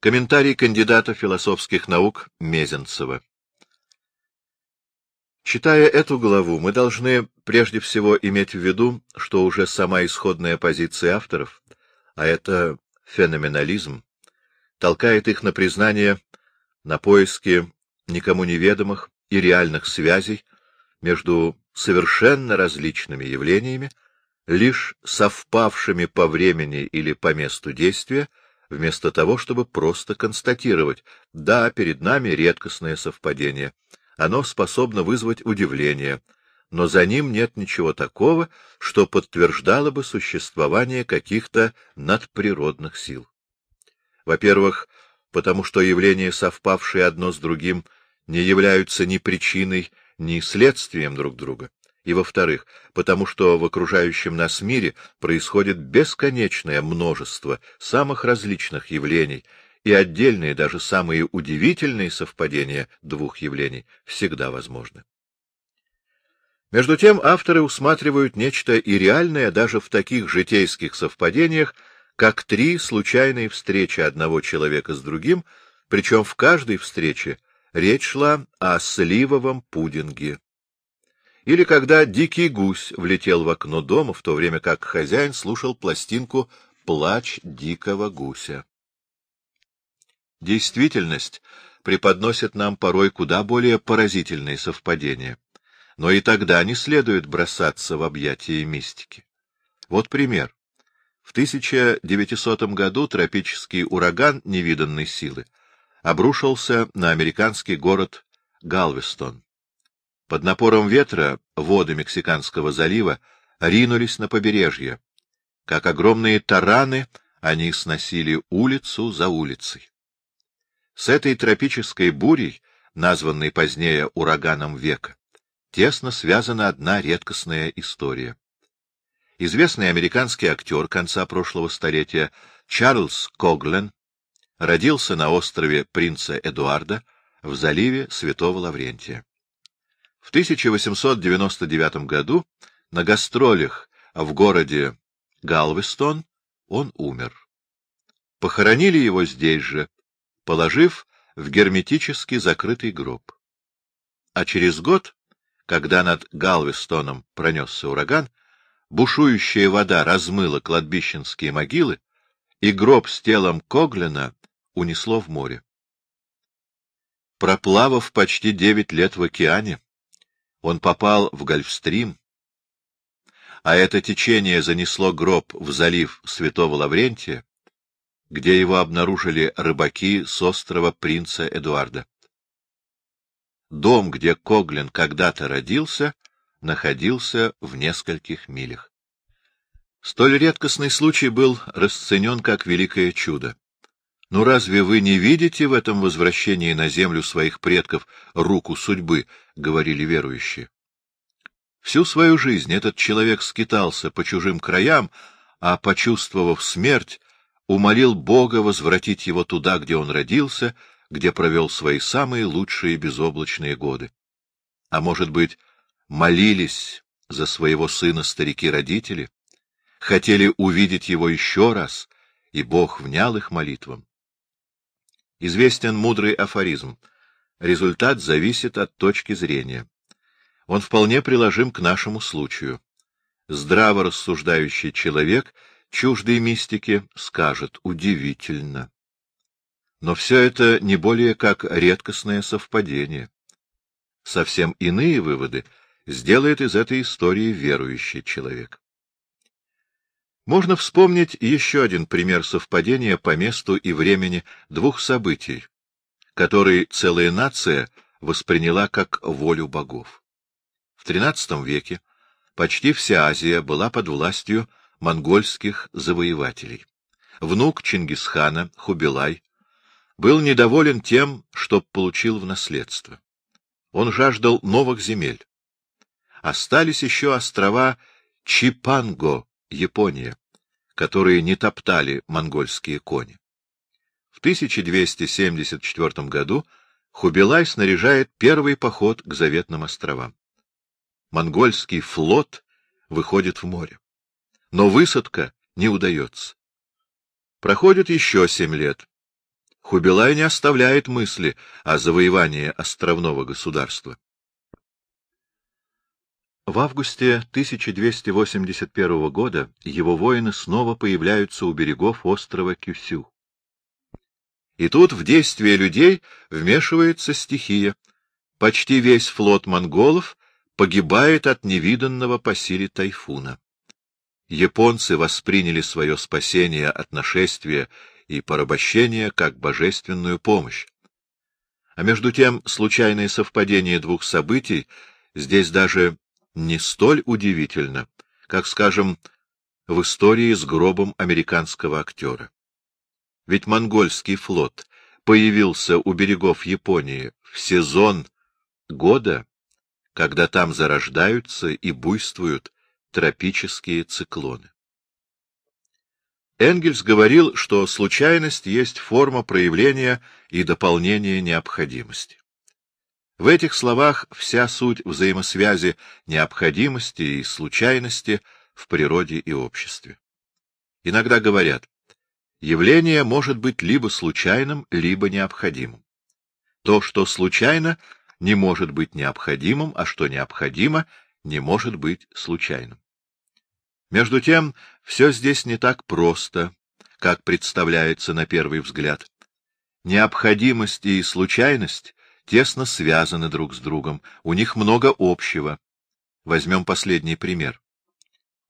Комментарий кандидата философских наук Мезенцева. Читая эту главу, мы должны прежде всего иметь в виду, что уже сама исходная позиция авторов, а это феноменализм, толкает их на признание, на поиски никому неведомых и реальных связей между совершенно различными явлениями, лишь совпавшими по времени или по месту действия, вместо того, чтобы просто констатировать, да, перед нами редкостное совпадение — оно способно вызвать удивление, но за ним нет ничего такого, что подтверждало бы существование каких-то надприродных сил. Во-первых, потому что явления, совпавшие одно с другим, не являются ни причиной, ни следствием друг друга. И, во-вторых, потому что в окружающем нас мире происходит бесконечное множество самых различных явлений, и отдельные, даже самые удивительные совпадения двух явлений всегда возможны. Между тем авторы усматривают нечто и реальное даже в таких житейских совпадениях, как три случайные встречи одного человека с другим, причем в каждой встрече речь шла о сливовом пудинге. Или когда дикий гусь влетел в окно дома, в то время как хозяин слушал пластинку «Плач дикого гуся». Действительность преподносит нам порой куда более поразительные совпадения. Но и тогда не следует бросаться в объятия мистики. Вот пример. В 1900 году тропический ураган невиданной силы обрушился на американский город Галвестон. Под напором ветра воды Мексиканского залива ринулись на побережье. Как огромные тараны они сносили улицу за улицей. С этой тропической бурей, названной позднее ураганом века, тесно связана одна редкостная история. Известный американский актер конца прошлого столетия Чарльз Коглен родился на острове Принца Эдуарда в заливе Святого Лаврентия. В 1899 году на гастролях в городе Галвестон он умер. Похоронили его здесь же, положив в герметически закрытый гроб. А через год, когда над Галвестоном пронесся ураган, бушующая вода размыла кладбищенские могилы, и гроб с телом Коглина унесло в море. Проплавав почти девять лет в океане, он попал в Гольфстрим, а это течение занесло гроб в залив Святого Лаврентия, где его обнаружили рыбаки с острова Принца Эдуарда. Дом, где Коглин когда-то родился, находился в нескольких милях. Столь редкостный случай был расценен как великое чудо. Но разве вы не видите в этом возвращении на землю своих предков руку судьбы, — говорили верующие. Всю свою жизнь этот человек скитался по чужим краям, а, почувствовав смерть, умолил Бога возвратить его туда, где он родился, где провел свои самые лучшие безоблачные годы. А может быть, молились за своего сына старики-родители, хотели увидеть его еще раз, и Бог внял их молитвам. Известен мудрый афоризм. Результат зависит от точки зрения. Он вполне приложим к нашему случаю. Здраво рассуждающий человек — чуждой мистики, скажет удивительно. Но все это не более как редкостное совпадение. Совсем иные выводы сделает из этой истории верующий человек. Можно вспомнить еще один пример совпадения по месту и времени двух событий, которые целая нация восприняла как волю богов. В XIII веке почти вся Азия была под властью монгольских завоевателей. Внук Чингисхана, Хубилай, был недоволен тем, что получил в наследство. Он жаждал новых земель. Остались еще острова Чипанго, Япония, которые не топтали монгольские кони. В 1274 году Хубилай снаряжает первый поход к заветным островам. Монгольский флот выходит в море но высадка не удается. Проходит еще семь лет. Хубилай не оставляет мысли о завоевании островного государства. В августе 1281 года его воины снова появляются у берегов острова Кюсю. И тут в действие людей вмешивается стихия. Почти весь флот монголов погибает от невиданного по силе тайфуна. Японцы восприняли свое спасение от нашествия и порабощения как божественную помощь. А между тем случайное совпадение двух событий здесь даже не столь удивительно, как, скажем, в истории с гробом американского актера. Ведь монгольский флот появился у берегов Японии в сезон года, когда там зарождаются и буйствуют тропические циклоны. Энгельс говорил, что случайность есть форма проявления и дополнения необходимости. В этих словах вся суть взаимосвязи необходимости и случайности в природе и обществе. Иногда говорят, Явление может быть либо случайным, либо необходимым. То, что случайно, не может быть необходимым, а что необходимо, не может быть случайным. Между тем, все здесь не так просто, как представляется на первый взгляд. Необходимость и случайность тесно связаны друг с другом, у них много общего. Возьмем последний пример.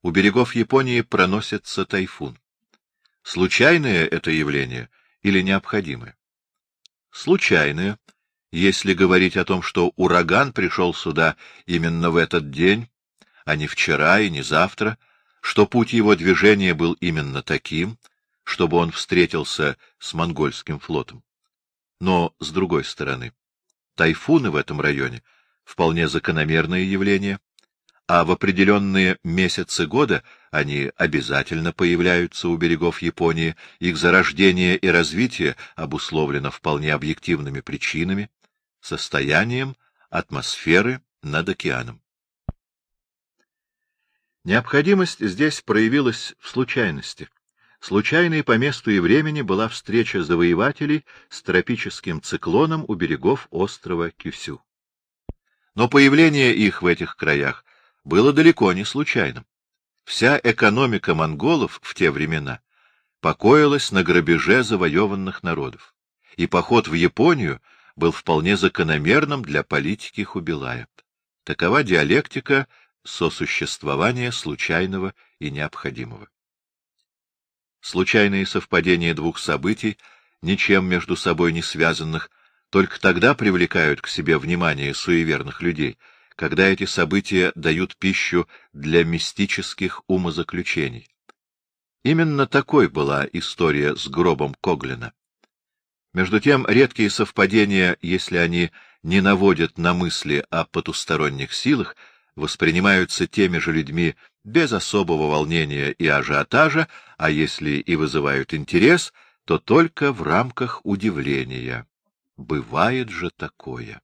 У берегов Японии проносится тайфун. Случайное это явление или необходимое? Случайное, если говорить о том, что ураган пришел сюда именно в этот день, а не вчера и не завтра, что путь его движения был именно таким, чтобы он встретился с монгольским флотом. Но, с другой стороны, тайфуны в этом районе — вполне закономерное явление, а в определенные месяцы года они обязательно появляются у берегов Японии, их зарождение и развитие обусловлено вполне объективными причинами, состоянием атмосферы над океаном. Необходимость здесь проявилась в случайности. Случайной по месту и времени была встреча завоевателей с тропическим циклоном у берегов острова Кюсю. Но появление их в этих краях было далеко не случайным. Вся экономика монголов в те времена покоилась на грабеже завоеванных народов, и поход в Японию был вполне закономерным для политики Хубилая. Такова диалектика сосуществования случайного и необходимого. Случайные совпадения двух событий, ничем между собой не связанных, только тогда привлекают к себе внимание суеверных людей — когда эти события дают пищу для мистических умозаключений. Именно такой была история с гробом Коглина. Между тем, редкие совпадения, если они не наводят на мысли о потусторонних силах, воспринимаются теми же людьми без особого волнения и ажиотажа, а если и вызывают интерес, то только в рамках удивления. Бывает же такое.